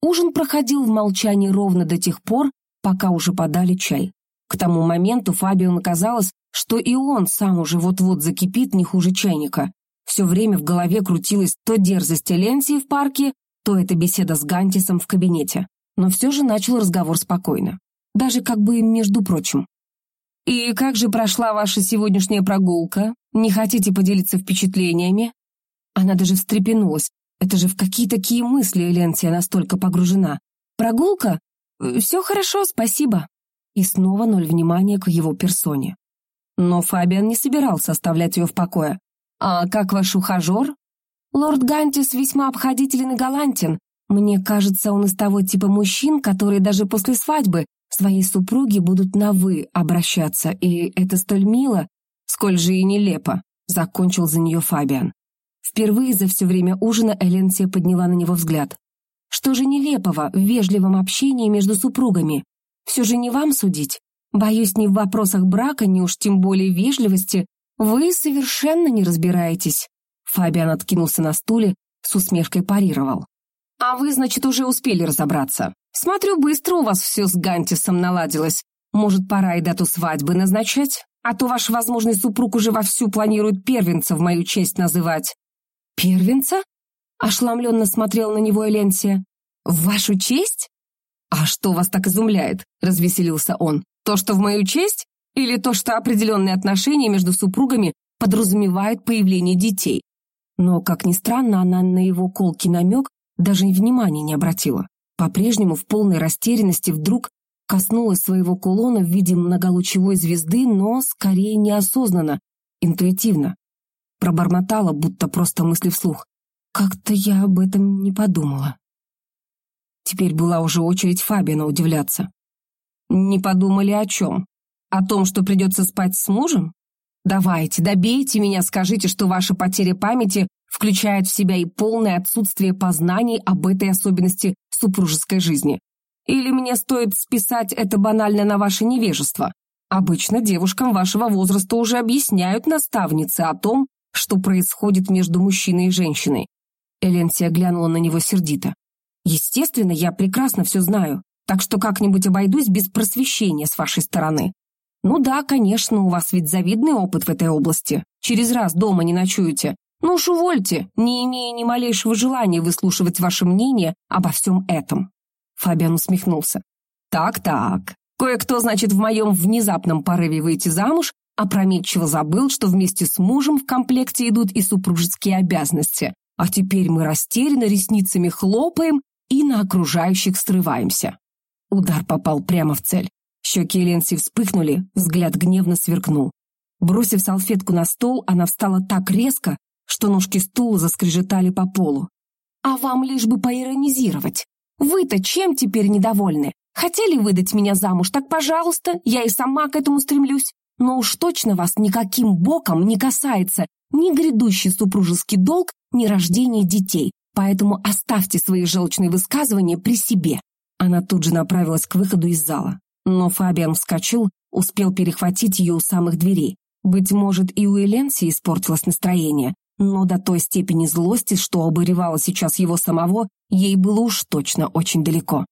Ужин проходил в молчании ровно до тех пор, пока уже подали чай. К тому моменту Фабиону казалось, что и он сам уже вот-вот закипит не хуже чайника. Все время в голове крутилась то дерзость Эленсии в парке, то эта беседа с Гантисом в кабинете. Но все же начал разговор спокойно. Даже как бы между прочим. «И как же прошла ваша сегодняшняя прогулка? Не хотите поделиться впечатлениями?» Она даже встрепенулась, это же в какие такие мысли Эленсия настолько погружена. Прогулка? Э, Все хорошо, спасибо. И снова ноль внимания к его персоне. Но Фабиан не собирался оставлять ее в покое. «А как ваш ухажер?» «Лорд Гантис весьма обходителен и галантен. Мне кажется, он из того типа мужчин, которые даже после свадьбы своей супруги будут на «вы» обращаться, и это столь мило, сколь же и нелепо», — закончил за нее Фабиан. Впервые за все время ужина Эленсия подняла на него взгляд. Что же нелепого в вежливом общении между супругами? Все же не вам судить. Боюсь, ни в вопросах брака, ни уж тем более вежливости вы совершенно не разбираетесь. Фабиан откинулся на стуле, с усмешкой парировал. «А вы, значит, уже успели разобраться. Смотрю, быстро у вас все с Гантисом наладилось. Может, пора и дату свадьбы назначать? А то ваш возможный супруг уже вовсю планирует первенца в мою честь называть. «Первенца?» — ошеломленно смотрел на него Эленсия. «В вашу честь?» «А что вас так изумляет?» — развеселился он. «То, что в мою честь? Или то, что определенные отношения между супругами подразумевают появление детей?» Но, как ни странно, она на его колкий намек даже внимания не обратила. По-прежнему в полной растерянности вдруг коснулась своего кулона в виде многолучевой звезды, но скорее неосознанно, интуитивно. Пробормотала, будто просто мысли вслух. Как-то я об этом не подумала. Теперь была уже очередь Фабиана удивляться. Не подумали о чем? О том, что придется спать с мужем? Давайте, добейте меня, скажите, что ваша потеря памяти включает в себя и полное отсутствие познаний об этой особенности супружеской жизни. Или мне стоит списать это банально на ваше невежество? Обычно девушкам вашего возраста уже объясняют наставницы о том, что происходит между мужчиной и женщиной. Эленсия глянула на него сердито. «Естественно, я прекрасно все знаю, так что как-нибудь обойдусь без просвещения с вашей стороны. Ну да, конечно, у вас ведь завидный опыт в этой области. Через раз дома не ночуете. Ну уж увольте, не имея ни малейшего желания выслушивать ваше мнение обо всем этом». Фабиан усмехнулся. «Так-так, кое-кто, значит, в моем внезапном порыве выйти замуж опрометчиво забыл, что вместе с мужем в комплекте идут и супружеские обязанности, а теперь мы растерянно ресницами хлопаем и на окружающих срываемся. Удар попал прямо в цель. Щеки Эленси вспыхнули, взгляд гневно сверкнул. Бросив салфетку на стол, она встала так резко, что ножки стула заскрежетали по полу. «А вам лишь бы поиронизировать. Вы-то чем теперь недовольны? Хотели выдать меня замуж, так пожалуйста, я и сама к этому стремлюсь но уж точно вас никаким боком не касается ни грядущий супружеский долг, ни рождение детей, поэтому оставьте свои желчные высказывания при себе». Она тут же направилась к выходу из зала. Но Фабиан вскочил, успел перехватить ее у самых дверей. Быть может, и у Эленси испортилось настроение, но до той степени злости, что обуревало сейчас его самого, ей было уж точно очень далеко.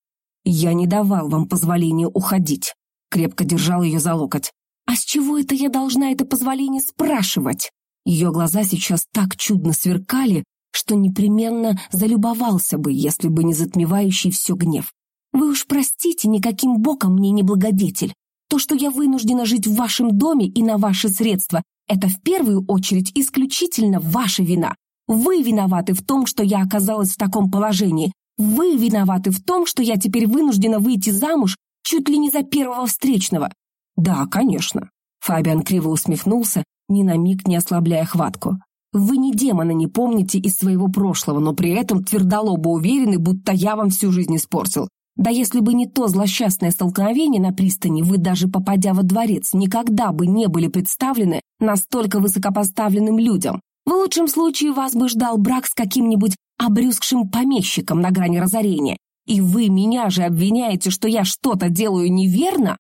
«Я не давал вам позволения уходить», — крепко держал ее за локоть. «А с чего это я должна это позволение спрашивать?» Ее глаза сейчас так чудно сверкали, что непременно залюбовался бы, если бы не затмевающий все гнев. «Вы уж простите, никаким боком мне не благодетель. То, что я вынуждена жить в вашем доме и на ваши средства, это в первую очередь исключительно ваша вина. Вы виноваты в том, что я оказалась в таком положении. Вы виноваты в том, что я теперь вынуждена выйти замуж чуть ли не за первого встречного. Да, конечно. Фабиан криво усмехнулся, ни на миг не ослабляя хватку. Вы ни демона не помните из своего прошлого, но при этом твердолобо уверены, будто я вам всю жизнь испортил. Да если бы не то злосчастное столкновение на пристани, вы даже попадя во дворец, никогда бы не были представлены настолько высокопоставленным людям. В лучшем случае вас бы ждал брак с каким-нибудь обрюзгшим помещиком на грани разорения. И вы меня же обвиняете, что я что-то делаю неверно?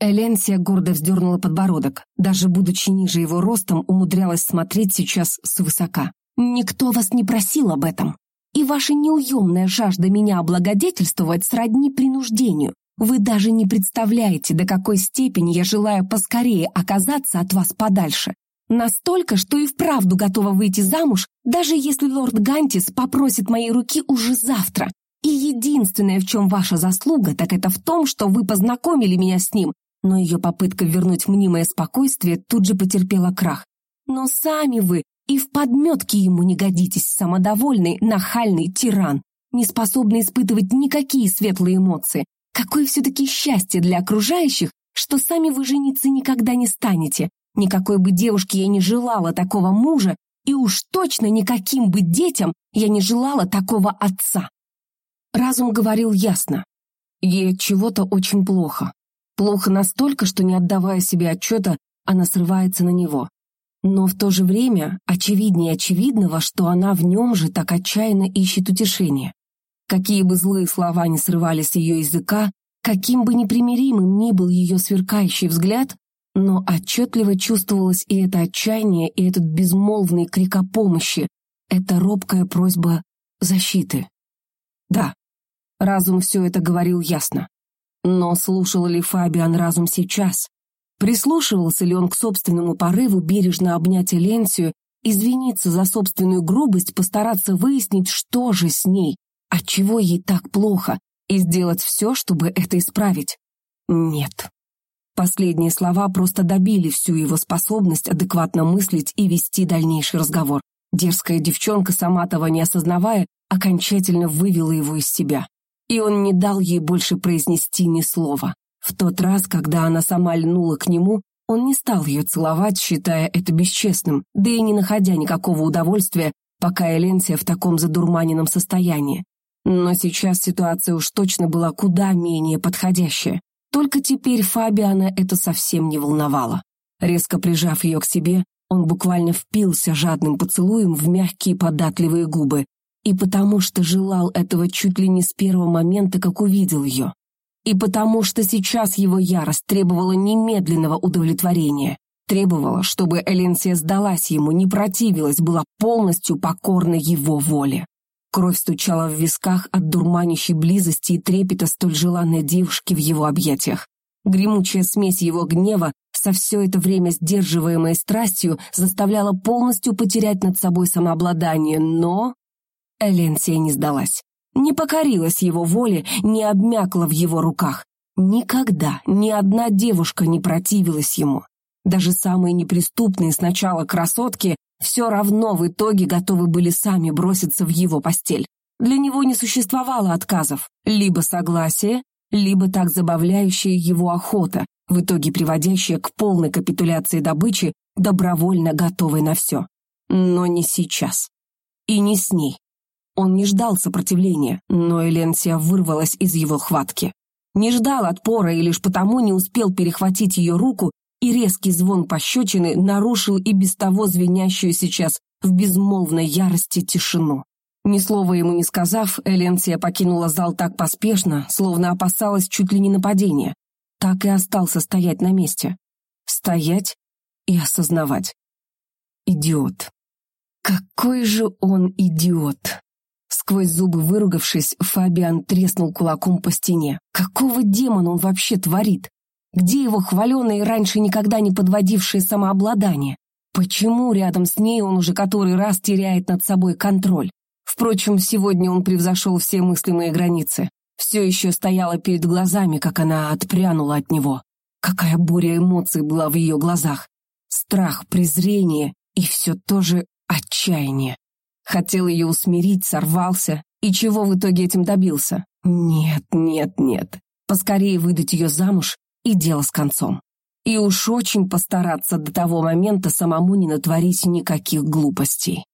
Эленсия гордо вздернула подбородок. Даже будучи ниже его ростом, умудрялась смотреть сейчас свысока. «Никто вас не просил об этом. И ваша неуемная жажда меня облагодетельствовать сродни принуждению. Вы даже не представляете, до какой степени я желаю поскорее оказаться от вас подальше. Настолько, что и вправду готова выйти замуж, даже если лорд Гантис попросит моей руки уже завтра. И единственное, в чем ваша заслуга, так это в том, что вы познакомили меня с ним, но ее попытка вернуть мнимое спокойствие тут же потерпела крах. Но сами вы и в подметке ему не годитесь, самодовольный, нахальный тиран, не способный испытывать никакие светлые эмоции. Какое все-таки счастье для окружающих, что сами вы жениться никогда не станете, Никакой бы девушке я не желала такого мужа, и уж точно никаким бы детям я не желала такого отца. Разум говорил ясно. Ей от чего-то очень плохо. Плохо настолько, что, не отдавая себе отчета, она срывается на него. Но в то же время очевиднее очевидного, что она в нем же так отчаянно ищет утешения. Какие бы злые слова ни срывались с ее языка, каким бы непримиримым ни был ее сверкающий взгляд, но отчетливо чувствовалось и это отчаяние, и этот безмолвный крик о помощи, эта робкая просьба защиты. Да, разум все это говорил ясно. Но слушал ли Фабиан разум сейчас? Прислушивался ли он к собственному порыву бережно обнять Эленсию, извиниться за собственную грубость, постараться выяснить, что же с ней, отчего ей так плохо, и сделать все, чтобы это исправить? Нет. Последние слова просто добили всю его способность адекватно мыслить и вести дальнейший разговор. Дерзкая девчонка, сама того не осознавая, окончательно вывела его из себя. И он не дал ей больше произнести ни слова. В тот раз, когда она сама льнула к нему, он не стал ее целовать, считая это бесчестным, да и не находя никакого удовольствия, пока Эленсия в таком задурманенном состоянии. Но сейчас ситуация уж точно была куда менее подходящая. Только теперь Фабиана это совсем не волновало. Резко прижав ее к себе, он буквально впился жадным поцелуем в мягкие податливые губы. И потому что желал этого чуть ли не с первого момента, как увидел ее. И потому что сейчас его ярость требовала немедленного удовлетворения. Требовала, чтобы Эленсия сдалась ему, не противилась, была полностью покорна его воле. Кровь стучала в висках от дурманящей близости и трепета столь желанной девушки в его объятиях. Гремучая смесь его гнева, со все это время сдерживаемой страстью, заставляла полностью потерять над собой самообладание, но... Эленсия не сдалась. Не покорилась его воле, не обмякла в его руках. Никогда ни одна девушка не противилась ему. Даже самые неприступные сначала красотки все равно в итоге готовы были сами броситься в его постель. Для него не существовало отказов, либо согласие, либо так забавляющая его охота, в итоге приводящая к полной капитуляции добычи, добровольно готовой на все. Но не сейчас. И не с ней. Он не ждал сопротивления, но Эленсия вырвалась из его хватки. Не ждал отпора и лишь потому не успел перехватить ее руку и резкий звон пощечины нарушил и без того звенящую сейчас в безмолвной ярости тишину. Ни слова ему не сказав, Эленсия покинула зал так поспешно, словно опасалась чуть ли не нападения. Так и остался стоять на месте. Стоять и осознавать. Идиот. Какой же он идиот! Сквозь зубы выругавшись, Фабиан треснул кулаком по стене. Какого демона он вообще творит? Где его хваленое и раньше никогда не подводившее самообладание? Почему рядом с ней он уже который раз теряет над собой контроль? Впрочем, сегодня он превзошел все мыслимые границы. Все еще стояло перед глазами, как она отпрянула от него. Какая буря эмоций была в ее глазах. Страх, презрение и все то же отчаяние. Хотел ее усмирить, сорвался. И чего в итоге этим добился? Нет, нет, нет. Поскорее выдать ее замуж, и дело с концом. И уж очень постараться до того момента самому не натворить никаких глупостей.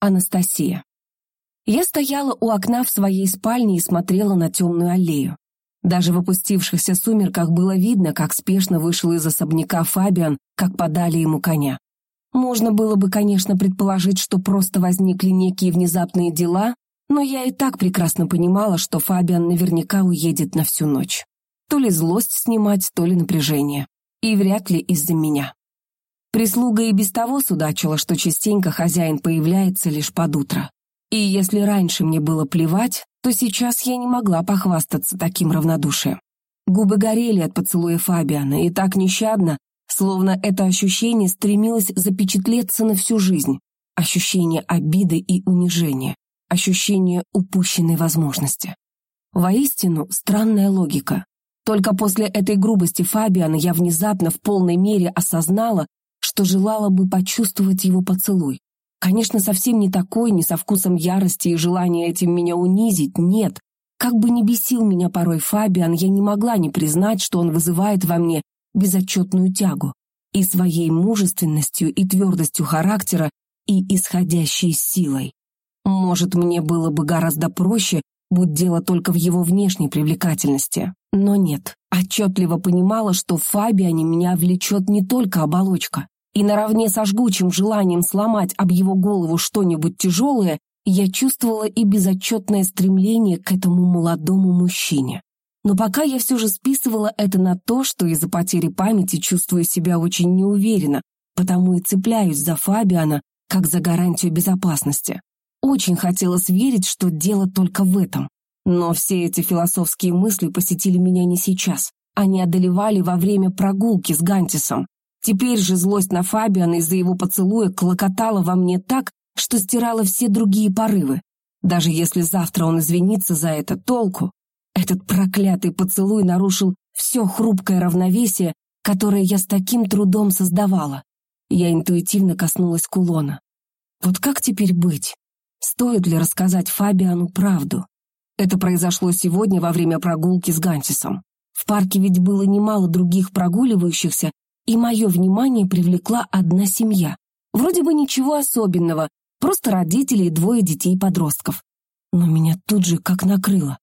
Анастасия. Я стояла у окна в своей спальне и смотрела на темную аллею. Даже в опустившихся сумерках было видно, как спешно вышел из особняка Фабиан, как подали ему коня. Можно было бы, конечно, предположить, что просто возникли некие внезапные дела, но я и так прекрасно понимала, что Фабиан наверняка уедет на всю ночь. То ли злость снимать, то ли напряжение. И вряд ли из-за меня. Прислуга и без того судачила, что частенько хозяин появляется лишь под утро. И если раньше мне было плевать, то сейчас я не могла похвастаться таким равнодушием. Губы горели от поцелуя Фабиана, и так нещадно, словно это ощущение стремилось запечатлеться на всю жизнь. Ощущение обиды и унижения, ощущение упущенной возможности. Воистину, странная логика. Только после этой грубости Фабиана я внезапно в полной мере осознала, что желала бы почувствовать его поцелуй. Конечно, совсем не такой, не со вкусом ярости и желания этим меня унизить, нет. Как бы ни бесил меня порой Фабиан, я не могла не признать, что он вызывает во мне безотчетную тягу. И своей мужественностью, и твердостью характера, и исходящей силой. Может, мне было бы гораздо проще, будь дело только в его внешней привлекательности. Но нет, отчетливо понимала, что в Фабиане меня влечет не только оболочка. И наравне со жгучим желанием сломать об его голову что-нибудь тяжелое, я чувствовала и безотчетное стремление к этому молодому мужчине. Но пока я все же списывала это на то, что из-за потери памяти чувствую себя очень неуверенно, потому и цепляюсь за Фабиана как за гарантию безопасности. Очень хотелось верить, что дело только в этом. Но все эти философские мысли посетили меня не сейчас. Они одолевали во время прогулки с Гантисом. Теперь же злость на Фабиана из-за его поцелуя клокотала во мне так, что стирала все другие порывы. Даже если завтра он извинится за это, толку. Этот проклятый поцелуй нарушил все хрупкое равновесие, которое я с таким трудом создавала. Я интуитивно коснулась кулона. Вот как теперь быть? Стоит ли рассказать Фабиану правду? Это произошло сегодня во время прогулки с Гантисом. В парке ведь было немало других прогуливающихся, и мое внимание привлекла одна семья. Вроде бы ничего особенного, просто родители и двое детей-подростков. Но меня тут же как накрыло.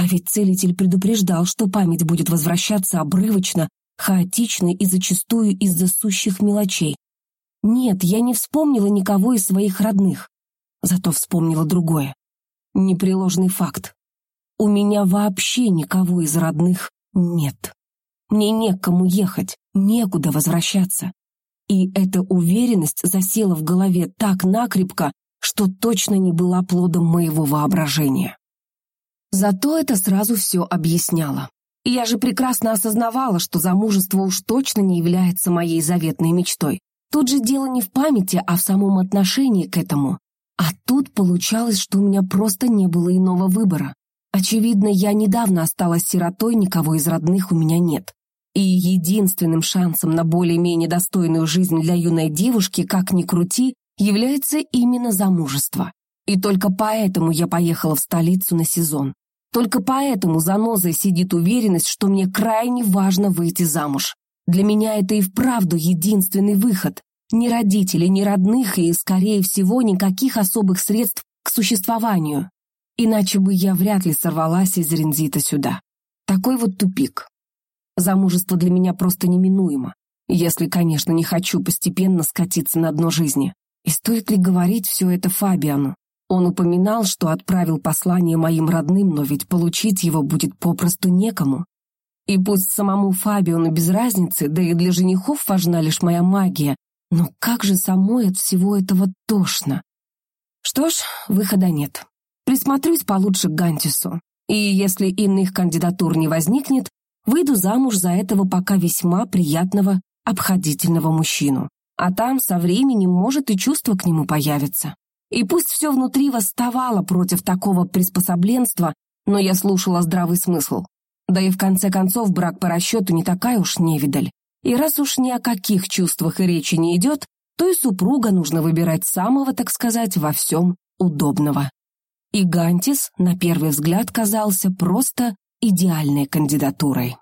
А ведь целитель предупреждал, что память будет возвращаться обрывочно, хаотично и зачастую из-за сущих мелочей. Нет, я не вспомнила никого из своих родных. Зато вспомнила другое непреложный факт. У меня вообще никого из родных нет. Мне некому ехать, некуда возвращаться. И эта уверенность засела в голове так накрепко, что точно не была плодом моего воображения. Зато это сразу все объясняло. Я же прекрасно осознавала, что замужество уж точно не является моей заветной мечтой. Тут же дело не в памяти, а в самом отношении к этому. А тут получалось, что у меня просто не было иного выбора. Очевидно, я недавно осталась сиротой, никого из родных у меня нет. И единственным шансом на более-менее достойную жизнь для юной девушки, как ни крути, является именно замужество. И только поэтому я поехала в столицу на сезон. Только поэтому за нозой сидит уверенность, что мне крайне важно выйти замуж. Для меня это и вправду единственный выход. Ни родителей, ни родных и, скорее всего, никаких особых средств к существованию. Иначе бы я вряд ли сорвалась из Рензита сюда. Такой вот тупик. Замужество для меня просто неминуемо. Если, конечно, не хочу постепенно скатиться на дно жизни. И стоит ли говорить все это Фабиану? Он упоминал, что отправил послание моим родным, но ведь получить его будет попросту некому. И пусть самому Фабиону без разницы, да и для женихов важна лишь моя магия, но как же самой от всего этого тошно. Что ж, выхода нет. Присмотрюсь получше к Гантису. И если иных кандидатур не возникнет, выйду замуж за этого пока весьма приятного, обходительного мужчину. А там со временем, может, и чувство к нему появится. И пусть все внутри восставало против такого приспособленства, но я слушала здравый смысл. Да и в конце концов брак по расчету не такая уж невидаль. И раз уж ни о каких чувствах и речи не идет, то и супруга нужно выбирать самого, так сказать, во всем удобного. И Гантис, на первый взгляд, казался просто идеальной кандидатурой.